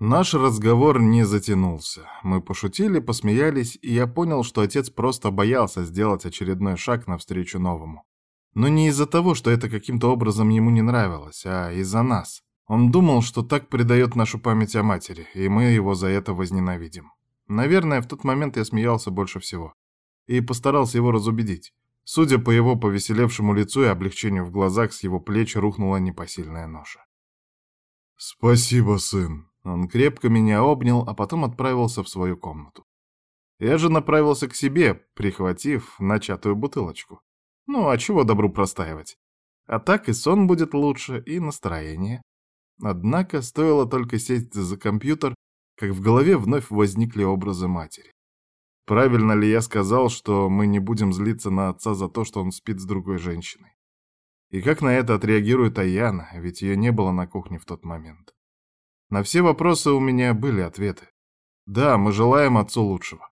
Наш разговор не затянулся. Мы пошутили, посмеялись, и я понял, что отец просто боялся сделать очередной шаг навстречу новому. Но не из-за того, что это каким-то образом ему не нравилось, а из-за нас. Он думал, что так предает нашу память о матери, и мы его за это возненавидим. Наверное, в тот момент я смеялся больше всего. И постарался его разубедить. Судя по его повеселевшему лицу и облегчению в глазах, с его плеч рухнула непосильная ноша. «Спасибо, сын», он крепко меня обнял, а потом отправился в свою комнату. Я же направился к себе, прихватив начатую бутылочку. Ну, а чего добру простаивать? А так и сон будет лучше, и настроение. Однако стоило только сесть за компьютер, как в голове вновь возникли образы матери. Правильно ли я сказал, что мы не будем злиться на отца за то, что он спит с другой женщиной? И как на это отреагирует Аяна, ведь ее не было на кухне в тот момент? На все вопросы у меня были ответы. Да, мы желаем отцу лучшего.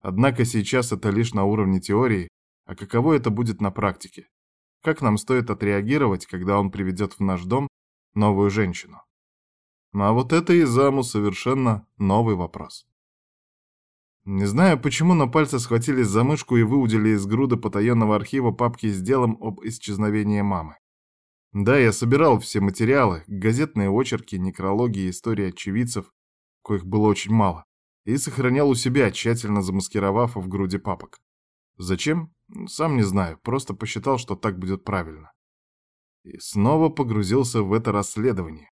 Однако сейчас это лишь на уровне теории, а каково это будет на практике? Как нам стоит отреагировать, когда он приведет в наш дом новую женщину? Ну, а вот это и заму совершенно новый вопрос. Не знаю, почему, но пальцы схватились за мышку и выудили из груды потаенного архива папки с делом об исчезновении мамы. Да, я собирал все материалы, газетные очерки, некрологи, истории очевидцев, коих было очень мало, и сохранял у себя, тщательно замаскировав в груди папок. Зачем? Сам не знаю, просто посчитал, что так будет правильно. И снова погрузился в это расследование.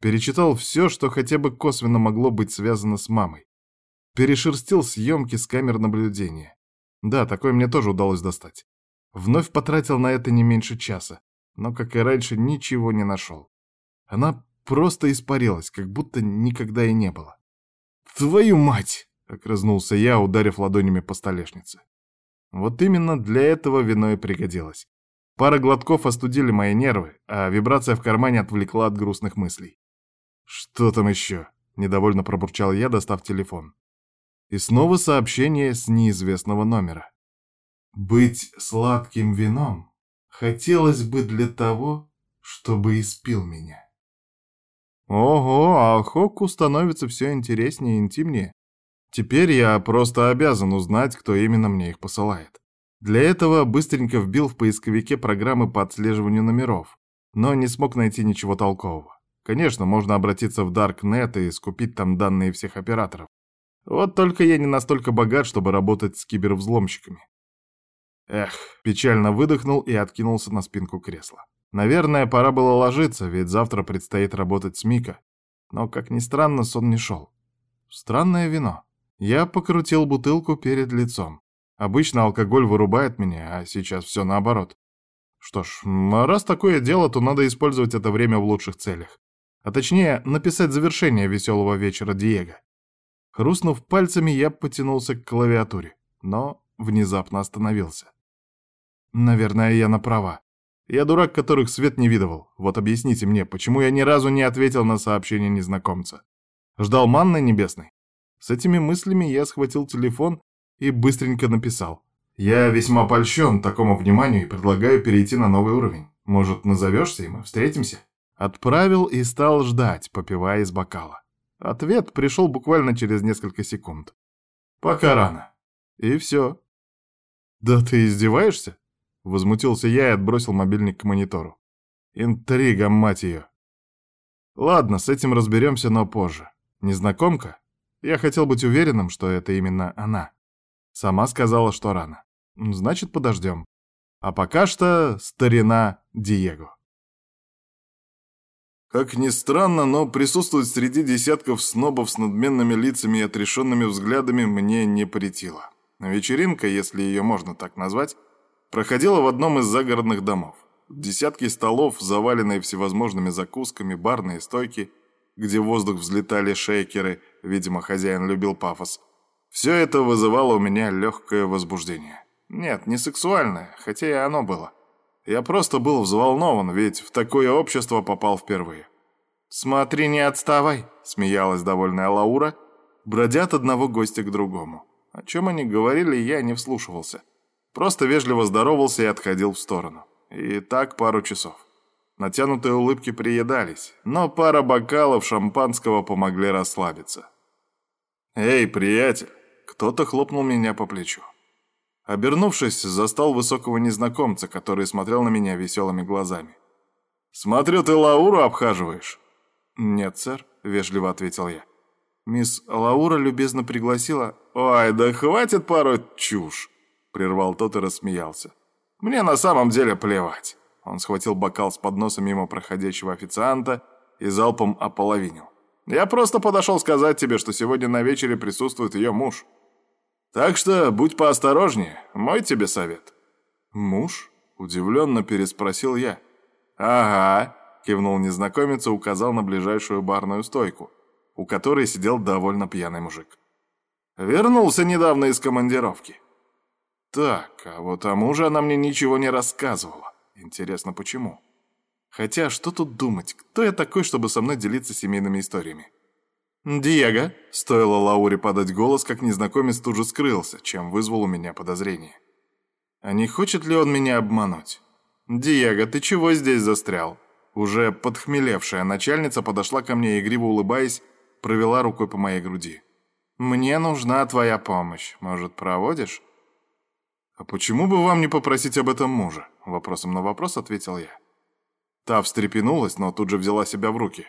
Перечитал все, что хотя бы косвенно могло быть связано с мамой. Перешерстил съемки с камер наблюдения. Да, такое мне тоже удалось достать. Вновь потратил на это не меньше часа но, как и раньше, ничего не нашел. Она просто испарилась, как будто никогда и не было. «Твою мать!» — огрызнулся я, ударив ладонями по столешнице. Вот именно для этого вино и пригодилось. Пара глотков остудили мои нервы, а вибрация в кармане отвлекла от грустных мыслей. «Что там еще?» — недовольно пробурчал я, достав телефон. И снова сообщение с неизвестного номера. «Быть сладким вином хотелось бы для того, чтобы испил меня. Ого, а Хоку становится все интереснее и интимнее. Теперь я просто обязан узнать, кто именно мне их посылает. Для этого быстренько вбил в поисковике программы по отслеживанию номеров, но не смог найти ничего толкового. Конечно, можно обратиться в Darknet и скупить там данные всех операторов. Вот только я не настолько богат, чтобы работать с кибервзломщиками. Эх, печально выдохнул и откинулся на спинку кресла. Наверное, пора было ложиться, ведь завтра предстоит работать с Мика. Но, как ни странно, сон не шел. Странное вино. Я покрутил бутылку перед лицом. Обычно алкоголь вырубает меня, а сейчас все наоборот. Что ж, раз такое дело, то надо использовать это время в лучших целях. А точнее, написать завершение веселого вечера Диего. Хрустнув пальцами, я потянулся к клавиатуре, но внезапно остановился. Наверное, я на права. Я дурак, которых свет не видывал. Вот объясните мне, почему я ни разу не ответил на сообщение незнакомца? Ждал манны небесной? С этими мыслями я схватил телефон и быстренько написал. Я весьма польщен такому вниманию и предлагаю перейти на новый уровень. Может, назовешься, и мы встретимся? Отправил и стал ждать, попивая из бокала. Ответ пришел буквально через несколько секунд. Пока рано. И все. Да ты издеваешься? Возмутился я и отбросил мобильник к монитору. Интрига, мать ее. Ладно, с этим разберемся, но позже. Незнакомка? Я хотел быть уверенным, что это именно она. Сама сказала, что рано. Значит, подождем. А пока что старина Диего. Как ни странно, но присутствовать среди десятков снобов с надменными лицами и отрешенными взглядами мне не претило. Вечеринка, если ее можно так назвать, проходила в одном из загородных домов. Десятки столов, заваленные всевозможными закусками, барные стойки, где в воздух взлетали шейкеры, видимо, хозяин любил пафос. Все это вызывало у меня легкое возбуждение. Нет, не сексуальное, хотя и оно было. Я просто был взволнован, ведь в такое общество попал впервые. «Смотри, не отставай», — смеялась довольная Лаура, бродя от одного гостя к другому. О чем они говорили, я не вслушивался. Просто вежливо здоровался и отходил в сторону. И так пару часов. Натянутые улыбки приедались, но пара бокалов шампанского помогли расслабиться. «Эй, приятель!» Кто-то хлопнул меня по плечу. Обернувшись, застал высокого незнакомца, который смотрел на меня веселыми глазами. «Смотрю, ты Лауру обхаживаешь?» «Нет, сэр», — вежливо ответил я. Мисс Лаура любезно пригласила... «Ой, да хватит порой чушь!» — прервал тот и рассмеялся. «Мне на самом деле плевать». Он схватил бокал с подноса мимо проходящего официанта и залпом ополовинил. «Я просто подошел сказать тебе, что сегодня на вечере присутствует ее муж. Так что будь поосторожнее, мой тебе совет». «Муж?» — удивленно переспросил я. «Ага», — кивнул незнакомец и указал на ближайшую барную стойку, у которой сидел довольно пьяный мужик. «Вернулся недавно из командировки». «Так, а вот о муже она мне ничего не рассказывала. Интересно, почему?» Хотя, что тут думать, кто я такой, чтобы со мной делиться семейными историями? «Диего!» — стоило Лауре подать голос, как незнакомец тут же скрылся, чем вызвал у меня подозрение. А не хочет ли он меня обмануть? «Диего, ты чего здесь застрял?» Уже подхмелевшая начальница подошла ко мне, игриво улыбаясь, провела рукой по моей груди. «Мне нужна твоя помощь. Может, проводишь?» «А почему бы вам не попросить об этом мужа?» Вопросом на вопрос ответил я. Та встрепенулась, но тут же взяла себя в руки.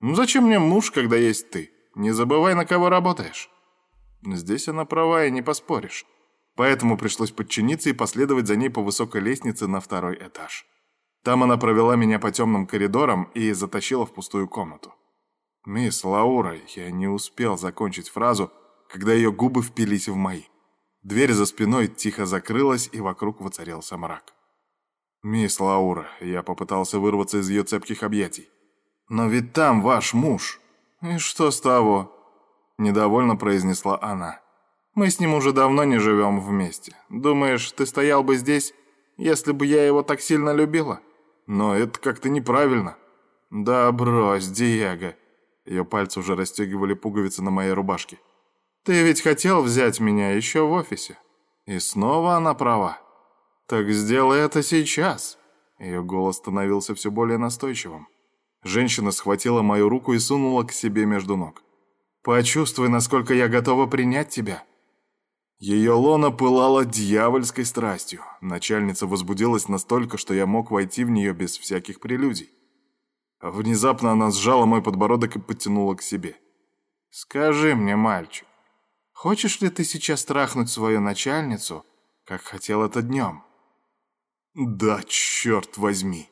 «Ну зачем мне муж, когда есть ты? Не забывай, на кого работаешь». Здесь она права и не поспоришь. Поэтому пришлось подчиниться и последовать за ней по высокой лестнице на второй этаж. Там она провела меня по темным коридорам и затащила в пустую комнату. «Мисс Лаура», я не успел закончить фразу, когда ее губы впились в мои. Дверь за спиной тихо закрылась, и вокруг воцарился мрак. «Мисс Лаура», я попытался вырваться из ее цепких объятий. «Но ведь там ваш муж». «И что с того?» Недовольно произнесла она. «Мы с ним уже давно не живем вместе. Думаешь, ты стоял бы здесь, если бы я его так сильно любила?» «Но это как-то неправильно». «Да брось, Диего». Ее пальцы уже расстегивали пуговицы на моей рубашке. «Ты ведь хотел взять меня еще в офисе». И снова она права. «Так сделай это сейчас!» Ее голос становился все более настойчивым. Женщина схватила мою руку и сунула к себе между ног. «Почувствуй, насколько я готова принять тебя!» Ее лона пылала дьявольской страстью. Начальница возбудилась настолько, что я мог войти в нее без всяких прелюдий. Внезапно она сжала мой подбородок и подтянула к себе. «Скажи мне, мальчик, хочешь ли ты сейчас трахнуть свою начальницу, как хотел это днем?» Да, черт возьми.